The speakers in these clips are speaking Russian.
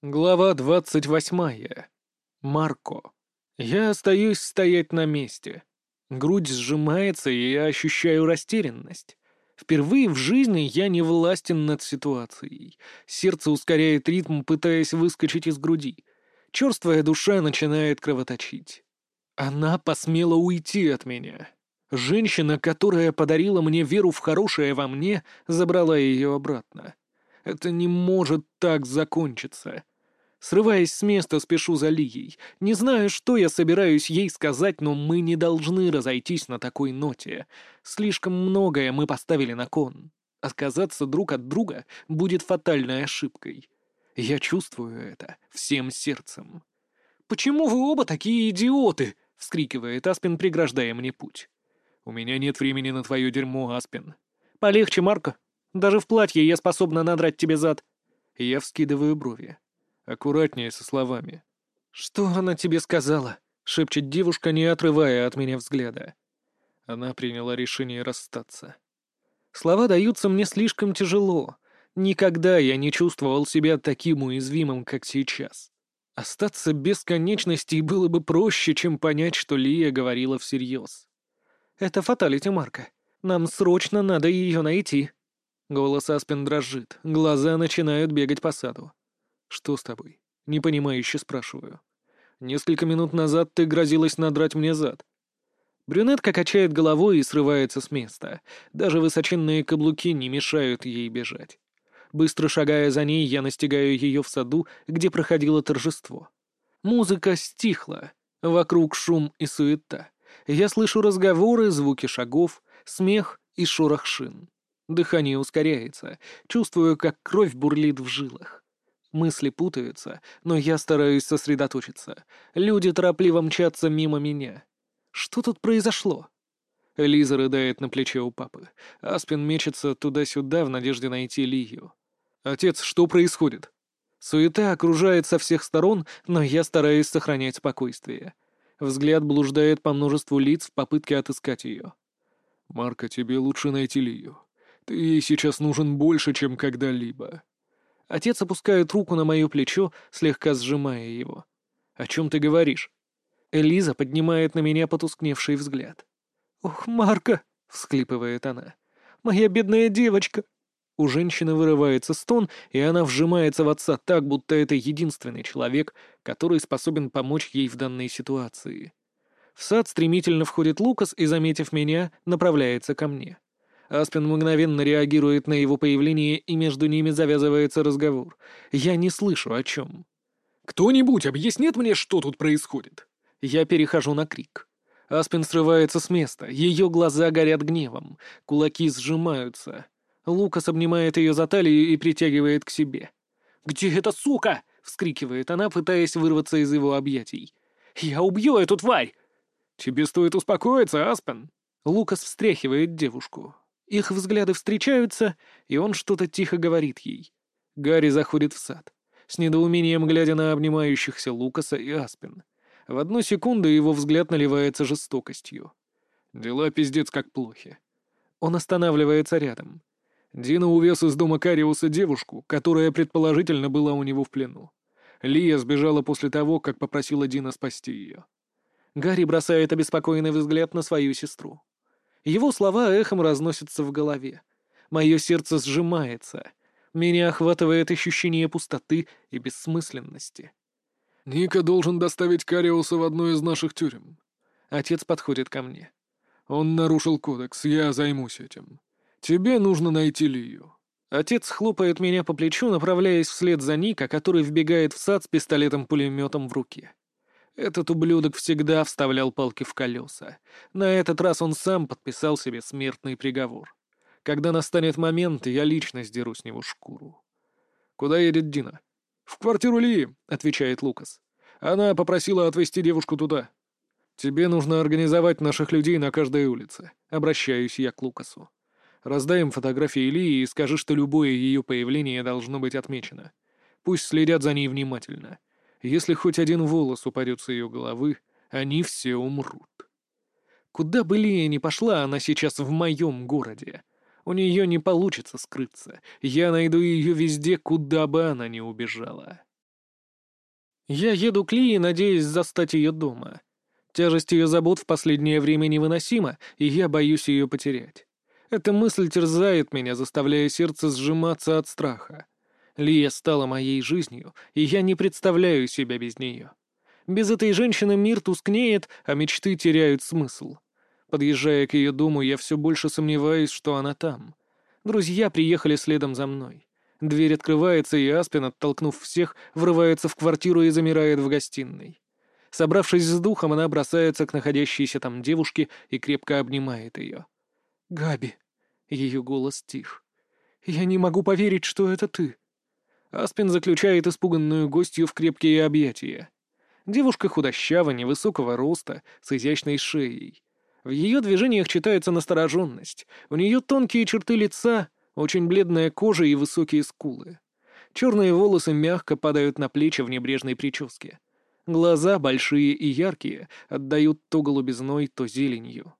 Глава двадцать восьмая. Марко. Я остаюсь стоять на месте. Грудь сжимается, и я ощущаю растерянность. Впервые в жизни я не властен над ситуацией. Сердце ускоряет ритм, пытаясь выскочить из груди. Черствая душа начинает кровоточить. Она посмела уйти от меня. Женщина, которая подарила мне веру в хорошее во мне, забрала ее обратно. Это не может так закончиться. Срываясь с места, спешу за Лией. Не знаю, что я собираюсь ей сказать, но мы не должны разойтись на такой ноте. Слишком многое мы поставили на кон. Отказаться друг от друга будет фатальной ошибкой. Я чувствую это всем сердцем. «Почему вы оба такие идиоты?» — вскрикивает Аспин, преграждая мне путь. «У меня нет времени на твое дерьмо, Аспин». «Полегче, Марко. Даже в платье я способна надрать тебе зад. Я вскидываю брови. Аккуратнее со словами. «Что она тебе сказала?» — шепчет девушка, не отрывая от меня взгляда. Она приняла решение расстаться. Слова даются мне слишком тяжело. Никогда я не чувствовал себя таким уязвимым, как сейчас. Остаться без конечностей было бы проще, чем понять, что Лия говорила всерьез. «Это фаталити, Марка. Нам срочно надо ее найти», Голос Аспен дрожит, глаза начинают бегать по саду. «Что с тобой?» — непонимающе спрашиваю. «Несколько минут назад ты грозилась надрать мне зад». Брюнетка качает головой и срывается с места. Даже высоченные каблуки не мешают ей бежать. Быстро шагая за ней, я настигаю ее в саду, где проходило торжество. Музыка стихла. Вокруг шум и суета. Я слышу разговоры, звуки шагов, смех и шорох шин. Дыхание ускоряется, чувствую, как кровь бурлит в жилах. Мысли путаются, но я стараюсь сосредоточиться. Люди торопливо мчатся мимо меня. Что тут произошло? Лиза рыдает на плече у папы. Аспин мечется туда-сюда в надежде найти Лию. «Отец, что происходит?» Суета окружает со всех сторон, но я стараюсь сохранять спокойствие. Взгляд блуждает по множеству лиц в попытке отыскать ее. «Марка, тебе лучше найти Лию. Ты ей сейчас нужен больше, чем когда-либо. Отец опускает руку на мое плечо, слегка сжимая его. «О чем ты говоришь?» Элиза поднимает на меня потускневший взгляд. «Ох, Марка!» — всклипывает она. «Моя бедная девочка!» У женщины вырывается стон, и она вжимается в отца так, будто это единственный человек, который способен помочь ей в данной ситуации. В сад стремительно входит Лукас и, заметив меня, направляется ко мне. Аспин мгновенно реагирует на его появление, и между ними завязывается разговор. Я не слышу о чем. «Кто-нибудь объяснит мне, что тут происходит?» Я перехожу на крик. Аспин срывается с места, ее глаза горят гневом, кулаки сжимаются. Лукас обнимает ее за талию и притягивает к себе. «Где эта сука?» — вскрикивает она, пытаясь вырваться из его объятий. «Я убью эту тварь!» «Тебе стоит успокоиться, Аспен!» Лукас встряхивает девушку. Их взгляды встречаются, и он что-то тихо говорит ей. Гарри заходит в сад, с недоумением глядя на обнимающихся Лукаса и Аспин. В одну секунду его взгляд наливается жестокостью. Дела пиздец как плохи. Он останавливается рядом. Дина увез из дома Кариуса девушку, которая предположительно была у него в плену. Лия сбежала после того, как попросила Дина спасти ее. Гарри бросает обеспокоенный взгляд на свою сестру. Его слова эхом разносятся в голове. Мое сердце сжимается. Меня охватывает ощущение пустоты и бессмысленности. «Ника должен доставить Кариуса в одну из наших тюрем». Отец подходит ко мне. «Он нарушил кодекс, я займусь этим. Тебе нужно найти Лию». Отец хлопает меня по плечу, направляясь вслед за Ника, который вбегает в сад с пистолетом-пулеметом в руке. Этот ублюдок всегда вставлял палки в колеса. На этот раз он сам подписал себе смертный приговор. Когда настанет момент, я лично сдеру с него шкуру. «Куда едет Дина?» «В квартиру Ли», — отвечает Лукас. «Она попросила отвезти девушку туда». «Тебе нужно организовать наших людей на каждой улице», — обращаюсь я к Лукасу. «Раздай им фотографии Ли и скажи, что любое ее появление должно быть отмечено. Пусть следят за ней внимательно. Если хоть один волос упадет с ее головы, они все умрут. Куда бы Лия ни пошла, она сейчас в моем городе. У нее не получится скрыться. Я найду ее везде, куда бы она ни убежала. Я еду к Лии, надеясь застать ее дома. Тяжесть ее забот в последнее время невыносима, и я боюсь ее потерять. Эта мысль терзает меня, заставляя сердце сжиматься от страха. Лия стала моей жизнью, и я не представляю себя без нее. Без этой женщины мир тускнеет, а мечты теряют смысл. Подъезжая к ее дому, я все больше сомневаюсь, что она там. Друзья приехали следом за мной. Дверь открывается, и Аспин, оттолкнув всех, врывается в квартиру и замирает в гостиной. Собравшись с духом, она бросается к находящейся там девушке и крепко обнимает ее. «Габи!» — ее голос тих. «Я не могу поверить, что это ты!» Аспин заключает испуганную гостью в крепкие объятия. Девушка худощава, невысокого роста, с изящной шеей. В ее движениях читается настороженность. У нее тонкие черты лица, очень бледная кожа и высокие скулы. Черные волосы мягко падают на плечи в небрежной прическе. Глаза, большие и яркие, отдают то голубизной, то зеленью.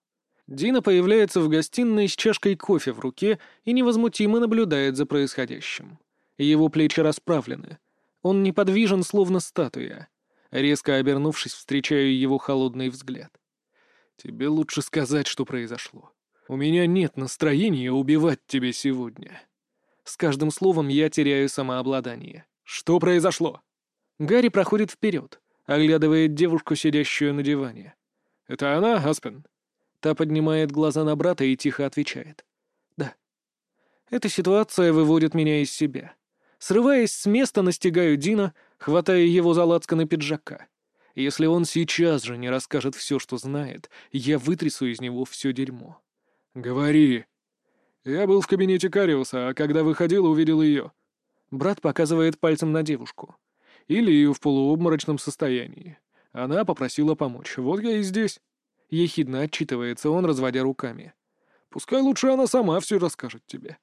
Дина появляется в гостиной с чашкой кофе в руке и невозмутимо наблюдает за происходящим. Его плечи расправлены. Он неподвижен, словно статуя. Резко обернувшись, встречаю его холодный взгляд. «Тебе лучше сказать, что произошло. У меня нет настроения убивать тебя сегодня». С каждым словом я теряю самообладание. «Что произошло?» Гарри проходит вперед, оглядывает девушку, сидящую на диване. «Это она, Аспен?» Та поднимает глаза на брата и тихо отвечает. «Да». Эта ситуация выводит меня из себя. Срываясь с места, настигаю Дина, хватая его за лацканы пиджака. Если он сейчас же не расскажет все, что знает, я вытрясу из него все дерьмо. «Говори». «Я был в кабинете Кариуса, а когда выходил, увидел ее». Брат показывает пальцем на девушку. Или ее в полуобморочном состоянии. Она попросила помочь. Вот я и здесь. Ехидно отчитывается он, разводя руками. Пускай лучше она сама все расскажет тебе.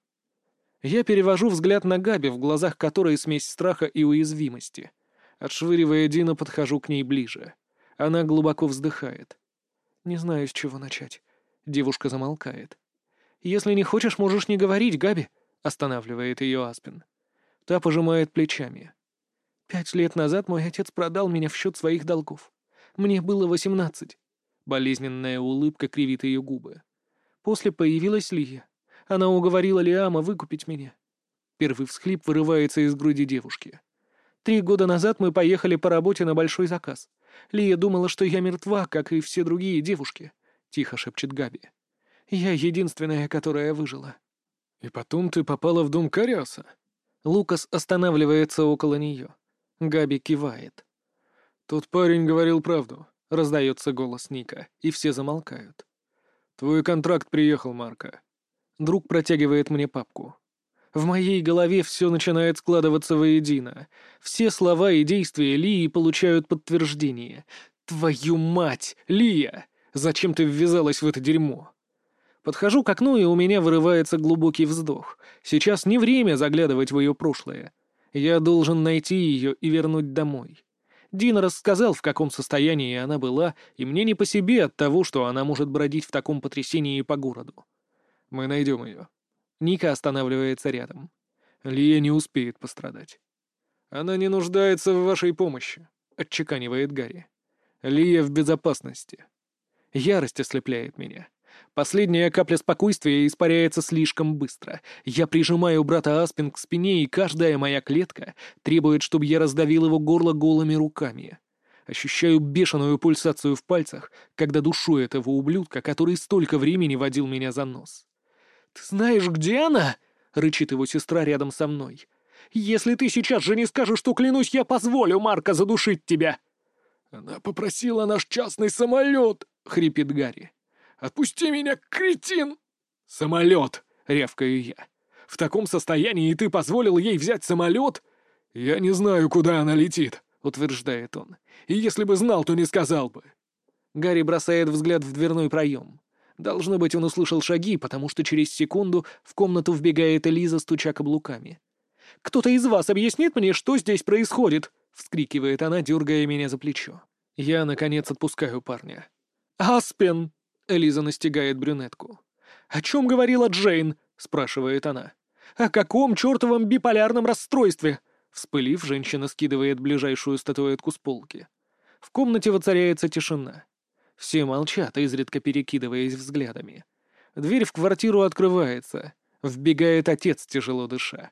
Я перевожу взгляд на Габи, в глазах которой смесь страха и уязвимости. Отшвыривая Дина, подхожу к ней ближе. Она глубоко вздыхает. Не знаю, с чего начать. Девушка замолкает. «Если не хочешь, можешь не говорить, Габи», — останавливает ее Аспин. Та пожимает плечами. «Пять лет назад мой отец продал меня в счет своих долгов. Мне было восемнадцать. Болезненная улыбка кривит ее губы. После появилась Лия. Она уговорила Лиама выкупить меня. Первый всхлип вырывается из груди девушки. Три года назад мы поехали по работе на большой заказ. Лия думала, что я мертва, как и все другие девушки. Тихо шепчет Габи. Я единственная, которая выжила. И потом ты попала в дом Кариаса. Лукас останавливается около нее. Габи кивает. Тот парень говорил правду. — раздается голос Ника, и все замолкают. «Твой контракт приехал, Марка». Друг протягивает мне папку. В моей голове все начинает складываться воедино. Все слова и действия Лии получают подтверждение. «Твою мать, Лия! Зачем ты ввязалась в это дерьмо?» Подхожу к окну, и у меня вырывается глубокий вздох. Сейчас не время заглядывать в ее прошлое. Я должен найти ее и вернуть домой. Дин рассказал, в каком состоянии она была, и мне не по себе от того, что она может бродить в таком потрясении по городу. Мы найдем ее. Ника останавливается рядом. Лия не успеет пострадать. Она не нуждается в вашей помощи, отчеканивает Гарри. Лия в безопасности. Ярость ослепляет меня. Последняя капля спокойствия испаряется слишком быстро. Я прижимаю брата Аспин к спине, и каждая моя клетка требует, чтобы я раздавил его горло голыми руками. Ощущаю бешеную пульсацию в пальцах, когда душу этого ублюдка, который столько времени водил меня за нос. «Ты знаешь, где она?» — рычит его сестра рядом со мной. «Если ты сейчас же не скажешь, что клянусь, я позволю Марка задушить тебя!» «Она попросила наш частный самолет!» — хрипит Гарри. Отпусти меня, кретин!» «Самолет!» — рявкаю я. «В таком состоянии ты позволил ей взять самолет?» «Я не знаю, куда она летит», — утверждает он. «И если бы знал, то не сказал бы». Гарри бросает взгляд в дверной проем. Должно быть, он услышал шаги, потому что через секунду в комнату вбегает Элиза, стуча каблуками. «Кто-то из вас объяснит мне, что здесь происходит?» — вскрикивает она, дергая меня за плечо. Я, наконец, отпускаю парня. «Аспен!» Элиза настигает брюнетку. «О чем говорила Джейн?» — спрашивает она. «О каком чертовом биполярном расстройстве? Вспылив, женщина скидывает ближайшую статуэтку с полки. В комнате воцаряется тишина. Все молчат, изредка перекидываясь взглядами. Дверь в квартиру открывается. Вбегает отец, тяжело дыша.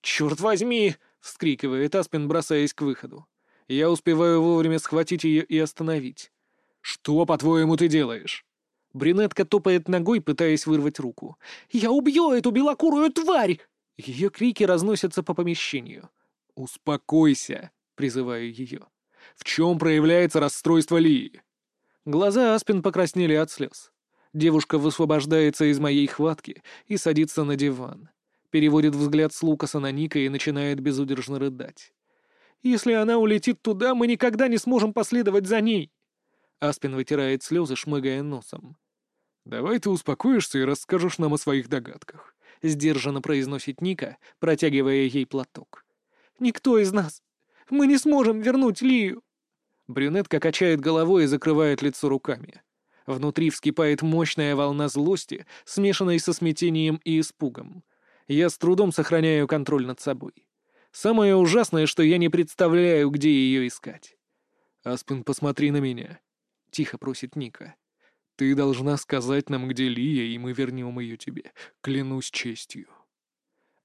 «Черт возьми!» — вскрикивает Аспин, бросаясь к выходу. Я успеваю вовремя схватить ее и остановить. «Что, по-твоему, ты делаешь?» Брюнетка топает ногой, пытаясь вырвать руку. «Я убью эту белокурую тварь!» Ее крики разносятся по помещению. «Успокойся», — призываю ее. «В чем проявляется расстройство Лии?» Глаза Аспин покраснели от слез. Девушка высвобождается из моей хватки и садится на диван. Переводит взгляд с Лукаса на Ника и начинает безудержно рыдать. «Если она улетит туда, мы никогда не сможем последовать за ней!» Аспин вытирает слезы, шмыгая носом. «Давай ты успокоишься и расскажешь нам о своих догадках», — сдержанно произносит Ника, протягивая ей платок. «Никто из нас! Мы не сможем вернуть Лию!» Брюнетка качает головой и закрывает лицо руками. Внутри вскипает мощная волна злости, смешанной со смятением и испугом. Я с трудом сохраняю контроль над собой. Самое ужасное, что я не представляю, где ее искать. «Аспин, посмотри на меня», — тихо просит Ника. «Ты должна сказать нам, где Лия, и мы вернем ее тебе. Клянусь честью».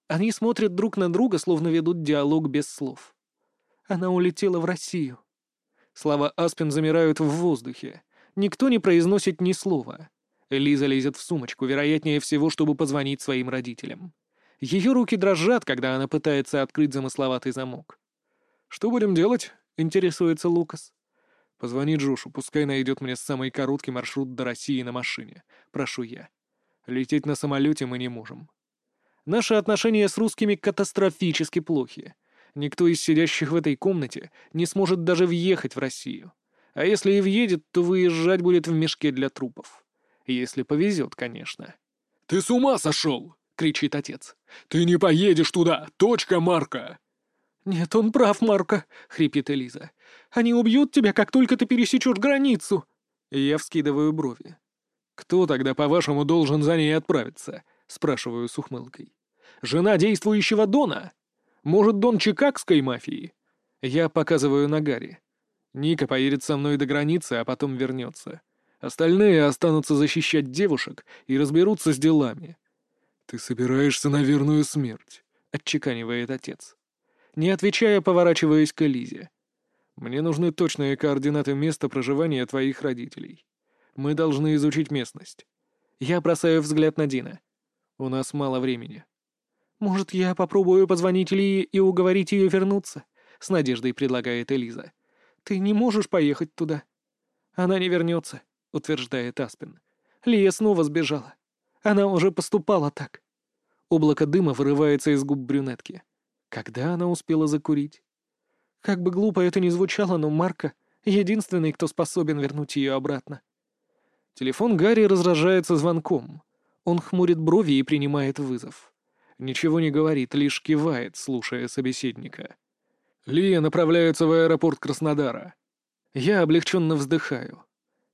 Они смотрят друг на друга, словно ведут диалог без слов. Она улетела в Россию. Слова Аспин замирают в воздухе. Никто не произносит ни слова. Лиза лезет в сумочку, вероятнее всего, чтобы позвонить своим родителям. Ее руки дрожат, когда она пытается открыть замысловатый замок. «Что будем делать?» — интересуется Лукас. «Позвони Джошу, пускай найдет мне самый короткий маршрут до России на машине. Прошу я. Лететь на самолете мы не можем. Наши отношения с русскими катастрофически плохи. Никто из сидящих в этой комнате не сможет даже въехать в Россию. А если и въедет, то выезжать будет в мешке для трупов. Если повезет, конечно. «Ты с ума сошел!» — кричит отец. «Ты не поедешь туда! Точка, Марка!» «Нет, он прав, Марка!» — хрипит Элиза. «Они убьют тебя, как только ты пересечешь границу!» Я вскидываю брови. «Кто тогда, по-вашему, должен за ней отправиться?» — спрашиваю с ухмылкой. «Жена действующего Дона? Может, Дон Чикагской мафии?» Я показываю на Гарри. Ника поедет со мной до границы, а потом вернется. Остальные останутся защищать девушек и разберутся с делами. «Ты собираешься на верную смерть», — отчеканивает отец. Не отвечая, поворачиваясь к Элизе. «Мне нужны точные координаты места проживания твоих родителей. Мы должны изучить местность. Я бросаю взгляд на Дина. У нас мало времени». «Может, я попробую позвонить Лии и уговорить ее вернуться?» — с надеждой предлагает Элиза. «Ты не можешь поехать туда». «Она не вернется», — утверждает Аспин. «Лия снова сбежала. Она уже поступала так». Облако дыма вырывается из губ брюнетки. Когда она успела закурить? Как бы глупо это ни звучало, но Марка — единственный, кто способен вернуть ее обратно. Телефон Гарри разражается звонком. Он хмурит брови и принимает вызов. Ничего не говорит, лишь кивает, слушая собеседника. Лия направляется в аэропорт Краснодара. Я облегченно вздыхаю.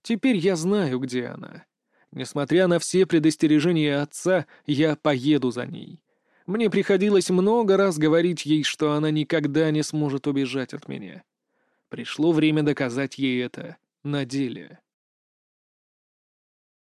Теперь я знаю, где она. Несмотря на все предостережения отца, я поеду за ней. Мне приходилось много раз говорить ей, что она никогда не сможет убежать от меня. Пришло время доказать ей это на деле.